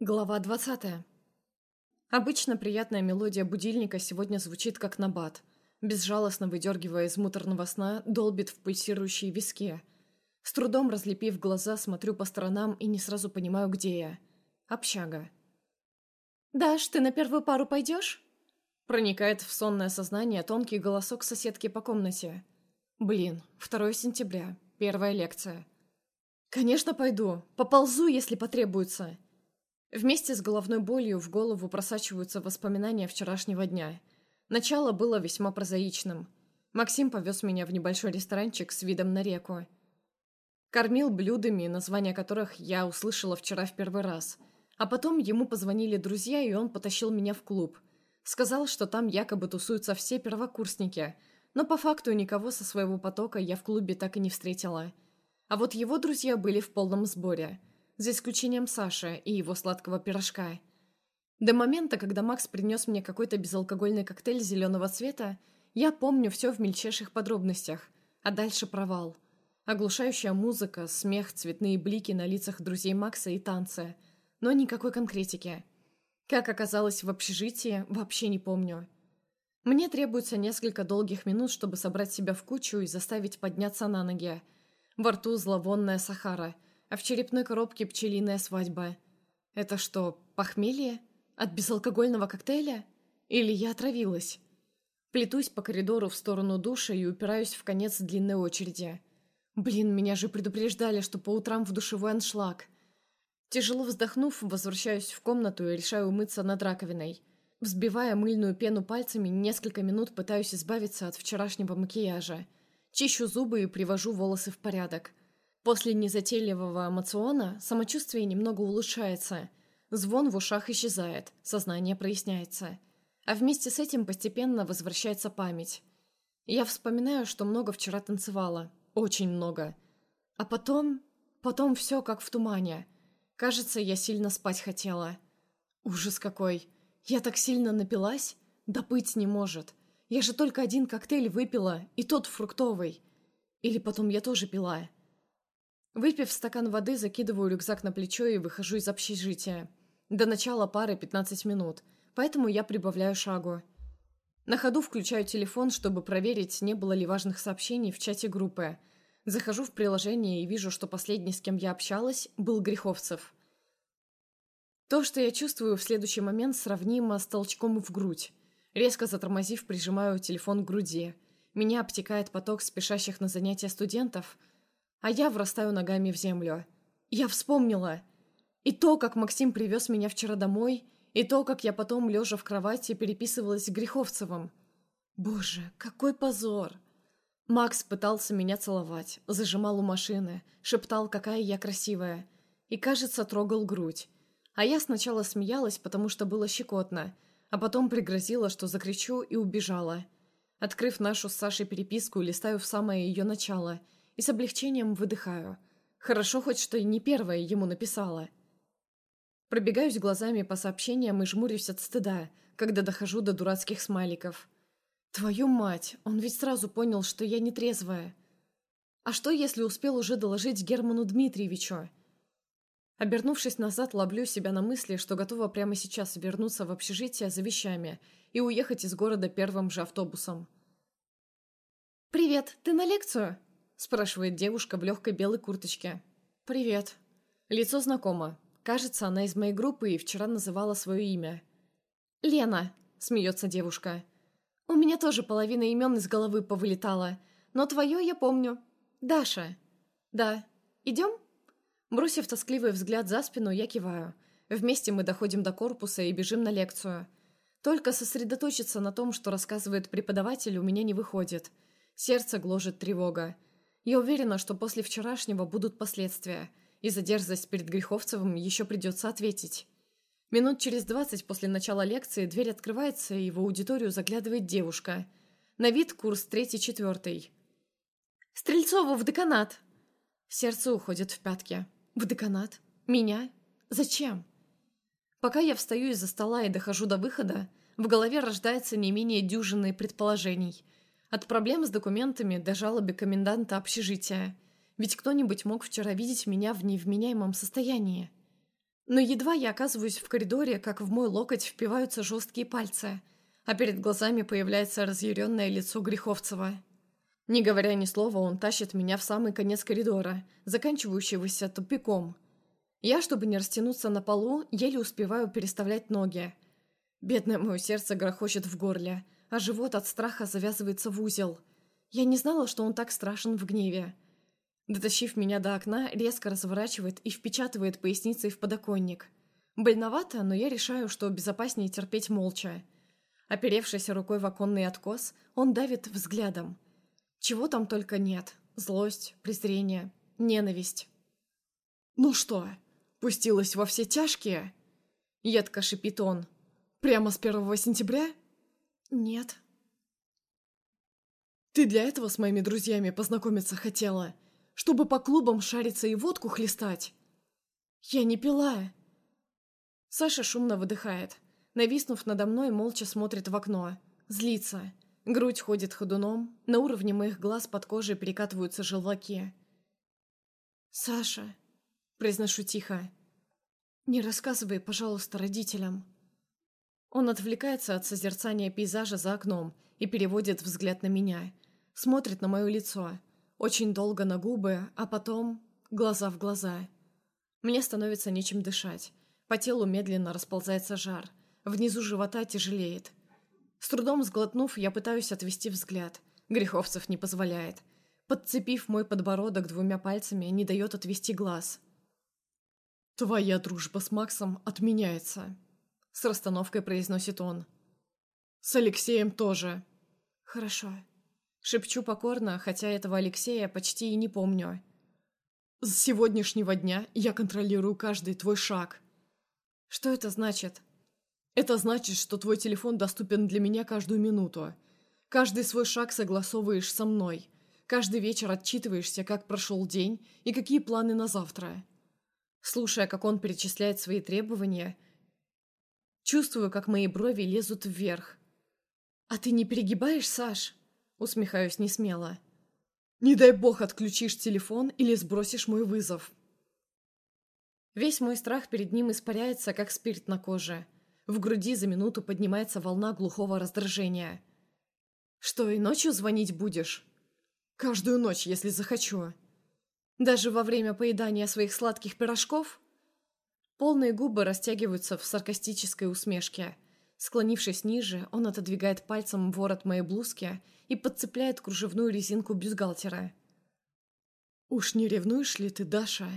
Глава 20. Обычно приятная мелодия будильника сегодня звучит как набат. Безжалостно выдергивая из муторного сна, долбит в пульсирующие виски. С трудом разлепив глаза, смотрю по сторонам и не сразу понимаю, где я. Общага. «Даш, ты на первую пару пойдешь?» Проникает в сонное сознание тонкий голосок соседки по комнате. «Блин, 2 сентября, первая лекция». «Конечно пойду. Поползу, если потребуется». Вместе с головной болью в голову просачиваются воспоминания вчерашнего дня. Начало было весьма прозаичным. Максим повез меня в небольшой ресторанчик с видом на реку. Кормил блюдами, названия которых я услышала вчера в первый раз. А потом ему позвонили друзья, и он потащил меня в клуб. Сказал, что там якобы тусуются все первокурсники, но по факту никого со своего потока я в клубе так и не встретила. А вот его друзья были в полном сборе – за исключением Саши и его сладкого пирожка. До момента, когда Макс принес мне какой-то безалкогольный коктейль зеленого цвета, я помню все в мельчайших подробностях, а дальше провал. Оглушающая музыка, смех, цветные блики на лицах друзей Макса и танцы, но никакой конкретики. Как оказалось в общежитии, вообще не помню. Мне требуется несколько долгих минут, чтобы собрать себя в кучу и заставить подняться на ноги. Во рту зловонная Сахара – а в черепной коробке пчелиная свадьба. Это что, похмелье? От безалкогольного коктейля? Или я отравилась? Плетусь по коридору в сторону душа и упираюсь в конец длинной очереди. Блин, меня же предупреждали, что по утрам в душевой аншлаг. Тяжело вздохнув, возвращаюсь в комнату и решаю умыться над раковиной. Взбивая мыльную пену пальцами, несколько минут пытаюсь избавиться от вчерашнего макияжа. Чищу зубы и привожу волосы в порядок. После незатейливого эмоциона самочувствие немного улучшается, звон в ушах исчезает, сознание проясняется. А вместе с этим постепенно возвращается память. Я вспоминаю, что много вчера танцевала. Очень много. А потом... Потом все как в тумане. Кажется, я сильно спать хотела. Ужас какой. Я так сильно напилась? Да быть не может. Я же только один коктейль выпила, и тот фруктовый. Или потом я тоже пила. Выпив стакан воды, закидываю рюкзак на плечо и выхожу из общежития. До начала пары 15 минут, поэтому я прибавляю шагу. На ходу включаю телефон, чтобы проверить, не было ли важных сообщений в чате группы. Захожу в приложение и вижу, что последний, с кем я общалась, был Греховцев. То, что я чувствую в следующий момент, сравнимо с толчком в грудь. Резко затормозив, прижимаю телефон к груди. Меня обтекает поток спешащих на занятия студентов – а я врастаю ногами в землю. Я вспомнила. И то, как Максим привез меня вчера домой, и то, как я потом, лежа в кровати, переписывалась с Греховцевым. Боже, какой позор! Макс пытался меня целовать, зажимал у машины, шептал, какая я красивая, и, кажется, трогал грудь. А я сначала смеялась, потому что было щекотно, а потом пригрозила, что закричу, и убежала. Открыв нашу с Сашей переписку, листаю в самое ее начало — и с облегчением выдыхаю. Хорошо хоть, что и не первая ему написала. Пробегаюсь глазами по сообщениям и жмурюсь от стыда, когда дохожу до дурацких смайликов. Твою мать, он ведь сразу понял, что я нетрезвая. А что, если успел уже доложить Герману Дмитриевичу? Обернувшись назад, ловлю себя на мысли, что готова прямо сейчас вернуться в общежитие за вещами и уехать из города первым же автобусом. «Привет, ты на лекцию?» Спрашивает девушка в легкой белой курточке. «Привет». Лицо знакомо. Кажется, она из моей группы и вчера называла свое имя. «Лена», — смеется девушка. «У меня тоже половина имен из головы повылетала, но твое я помню. Даша». «Да. Идем?» Бросив тоскливый взгляд за спину, я киваю. Вместе мы доходим до корпуса и бежим на лекцию. Только сосредоточиться на том, что рассказывает преподаватель, у меня не выходит. Сердце гложет тревога. Я уверена, что после вчерашнего будут последствия, и за дерзость перед Греховцевым еще придется ответить. Минут через двадцать после начала лекции дверь открывается, и в аудиторию заглядывает девушка. На вид курс третий-четвертый. «Стрельцова в деканат!» Сердце уходит в пятки. «В деканат? Меня? Зачем?» Пока я встаю из-за стола и дохожу до выхода, в голове рождается не менее дюжины предположений – от проблем с документами до жалобы коменданта общежития. Ведь кто-нибудь мог вчера видеть меня в невменяемом состоянии. Но едва я оказываюсь в коридоре, как в мой локоть впиваются жесткие пальцы, а перед глазами появляется разъяренное лицо Греховцева. Не говоря ни слова, он тащит меня в самый конец коридора, заканчивающегося тупиком. Я, чтобы не растянуться на полу, еле успеваю переставлять ноги. Бедное мое сердце грохочет в горле, а живот от страха завязывается в узел. Я не знала, что он так страшен в гневе. Дотащив меня до окна, резко разворачивает и впечатывает поясницей в подоконник. Больновато, но я решаю, что безопаснее терпеть молча. Оперевшись рукой в оконный откос, он давит взглядом. Чего там только нет. Злость, презрение, ненависть. «Ну что, пустилась во все тяжкие?» Едко шипит он. «Прямо с первого сентября?» «Нет». «Ты для этого с моими друзьями познакомиться хотела?» чтобы по клубам шариться и водку хлестать. Я не пила. Саша шумно выдыхает. Нависнув надо мной, молча смотрит в окно. Злится. Грудь ходит ходуном. На уровне моих глаз под кожей перекатываются желваки. «Саша», — произношу тихо, — «не рассказывай, пожалуйста, родителям». Он отвлекается от созерцания пейзажа за окном и переводит взгляд на меня. Смотрит на мое лицо. Очень долго на губы, а потом глаза в глаза. Мне становится нечем дышать. По телу медленно расползается жар. Внизу живота тяжелеет. С трудом сглотнув, я пытаюсь отвести взгляд. Греховцев не позволяет. Подцепив мой подбородок двумя пальцами, не дает отвести глаз. «Твоя дружба с Максом отменяется», — с расстановкой произносит он. «С Алексеем тоже». «Хорошо», Шепчу покорно, хотя этого Алексея почти и не помню. «С сегодняшнего дня я контролирую каждый твой шаг». «Что это значит?» «Это значит, что твой телефон доступен для меня каждую минуту. Каждый свой шаг согласовываешь со мной. Каждый вечер отчитываешься, как прошел день и какие планы на завтра». Слушая, как он перечисляет свои требования, чувствую, как мои брови лезут вверх. «А ты не перегибаешь, Саш?» Усмехаюсь несмело. «Не дай бог отключишь телефон или сбросишь мой вызов». Весь мой страх перед ним испаряется, как спирт на коже. В груди за минуту поднимается волна глухого раздражения. «Что, и ночью звонить будешь?» «Каждую ночь, если захочу». «Даже во время поедания своих сладких пирожков?» Полные губы растягиваются в саркастической усмешке – Склонившись ниже, он отодвигает пальцем ворот моей блузки и подцепляет кружевную резинку бюстгальтера. «Уж не ревнуешь ли ты, Даша?»